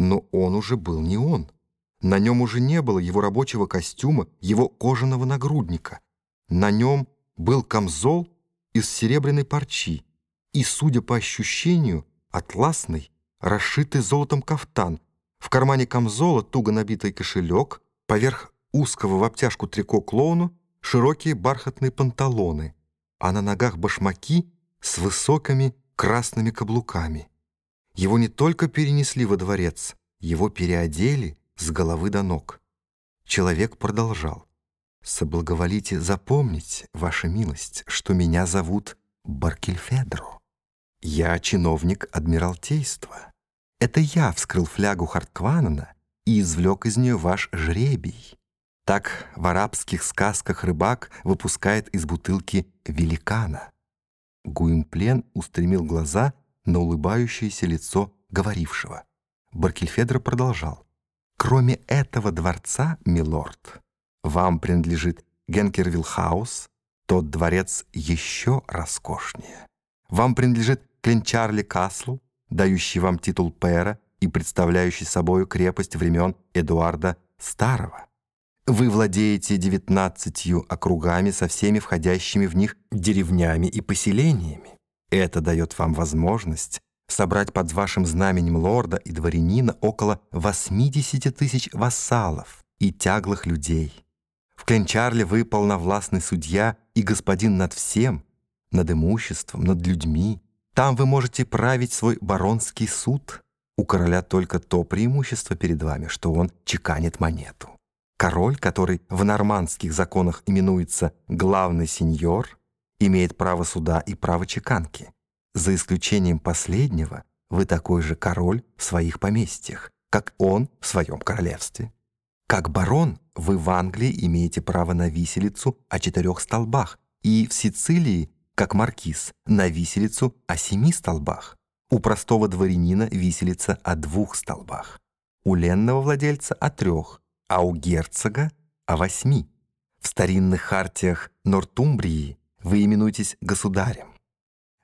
Но он уже был не он. На нем уже не было его рабочего костюма, его кожаного нагрудника. На нем был камзол из серебряной парчи и, судя по ощущению, атласный, расшитый золотом кафтан. В кармане камзола туго набитый кошелек, поверх узкого в обтяжку трико клоуну широкие бархатные панталоны, а на ногах башмаки с высокими красными каблуками. Его не только перенесли во дворец, его переодели с головы до ног. Человек продолжал. «Соблаговолите запомнить, ваша милость, что меня зовут Баркельфедро. Я чиновник Адмиралтейства. Это я вскрыл флягу Харткванана и извлек из нее ваш жребий. Так в арабских сказках рыбак выпускает из бутылки великана». Гуинплен устремил глаза на улыбающееся лицо говорившего. Баркельфедро продолжал. «Кроме этого дворца, милорд, вам принадлежит Генкервилл-хаус, тот дворец еще роскошнее. Вам принадлежит Кленчарли Касл, дающий вам титул пэра и представляющий собою крепость времен Эдуарда Старого. Вы владеете девятнадцатью округами со всеми входящими в них деревнями и поселениями. Это дает вам возможность собрать под вашим знаменем лорда и дворянина около 80 тысяч вассалов и тяглых людей. В Кленчарле вы полновластный судья и господин над всем, над имуществом, над людьми. Там вы можете править свой баронский суд. У короля только то преимущество перед вами, что он чеканит монету. Король, который в нормандских законах именуется главный сеньор, имеет право суда и право чеканки. За исключением последнего, вы такой же король в своих поместьях, как он в своем королевстве. Как барон вы в Англии имеете право на виселицу о четырех столбах, и в Сицилии, как маркиз, на виселицу о семи столбах. У простого дворянина виселица о двух столбах. У ленного владельца о трех, а у герцога о восьми. В старинных хартиях Нортумбрии вы именуетесь государем.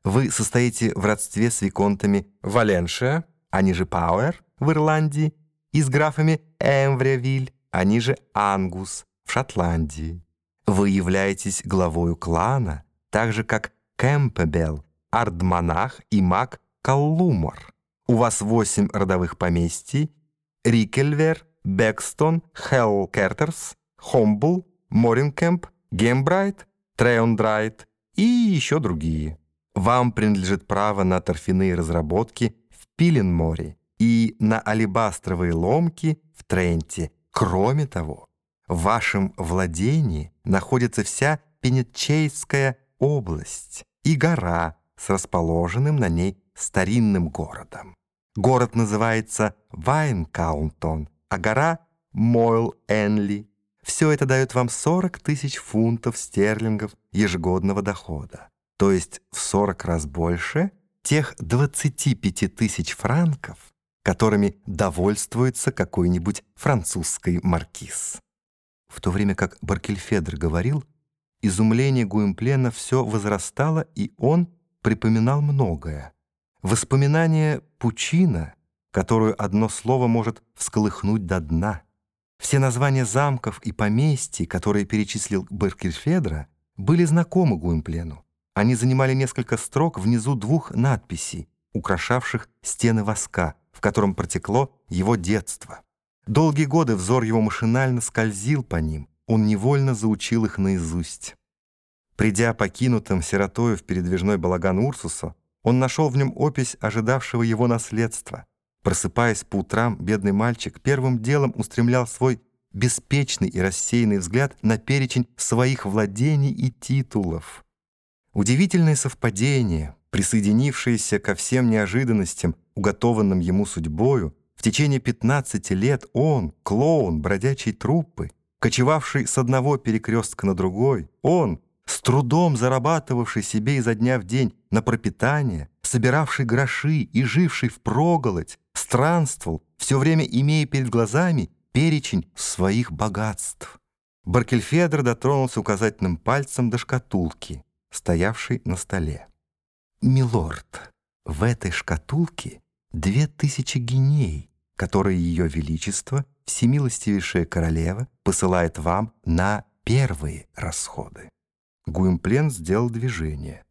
Вы состоите в родстве с виконтами Валеншия, они же Пауэр в Ирландии, и с графами Эмвревиль, они же Ангус в Шотландии. Вы являетесь главою клана, так же как Кэмпебелл, Ардмонах и маг Каллумор. У вас восемь родовых поместий — Рикельвер, Бекстон, Хелл Кертерс, Хомбл, Моринкемп, Гембрайт, Треондрайт и еще другие. Вам принадлежит право на торфяные разработки в Пиленморе и на алебастровые ломки в Тренте. Кроме того, в вашем владении находится вся Пенетчейская область и гора с расположенным на ней старинным городом. Город называется Вайнкаунтон, а гора — Мойл-Энли. Все это дает вам 40 тысяч фунтов стерлингов ежегодного дохода, то есть в 40 раз больше тех 25 тысяч франков, которыми довольствуется какой-нибудь французский маркиз. В то время как Баркельфедр говорил, изумление Гуимплена все возрастало, и он припоминал многое. Воспоминание — пучина, которую одно слово может всколыхнуть до дна — все названия замков и поместий, которые перечислил Беркельфедро, были знакомы Гуимплену. Они занимали несколько строк внизу двух надписей, украшавших стены воска, в котором протекло его детство. Долгие годы взор его машинально скользил по ним, он невольно заучил их наизусть. Придя покинутым сиротою в передвижной балаган Урсуса, он нашел в нем опись ожидавшего его наследства — Просыпаясь по утрам, бедный мальчик первым делом устремлял свой беспечный и рассеянный взгляд на перечень своих владений и титулов. Удивительное совпадение, присоединившееся ко всем неожиданностям, уготованным ему судьбою, в течение 15 лет он, клоун бродячей труппы, кочевавший с одного перекрестка на другой, он, с трудом зарабатывавший себе изо дня в день на пропитание, собиравший гроши и живший в проголодь, странствовал, все время имея перед глазами перечень своих богатств. Баркельфедр дотронулся указательным пальцем до шкатулки, стоявшей на столе. «Милорд, в этой шкатулке две тысячи геней, которые Ее Величество, всемилостивейшая королева, посылает вам на первые расходы». Гуимплен сделал движение.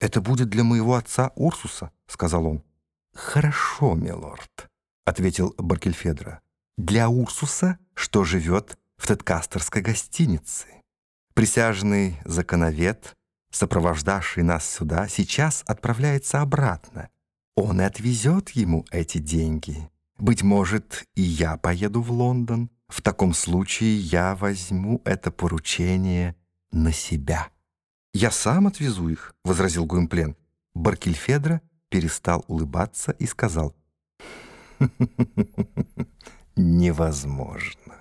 «Это будет для моего отца Урсуса», — сказал он. «Хорошо, милорд», — ответил Баркельфедро. «Для Урсуса, что живет в Теткастерской гостинице. Присяжный законовед, сопровождавший нас сюда, сейчас отправляется обратно. Он и отвезет ему эти деньги. Быть может, и я поеду в Лондон. В таком случае я возьму это поручение на себя». «Я сам отвезу их», — возразил Гуимплен. Баркельфедро перестал улыбаться и сказал, «Невозможно.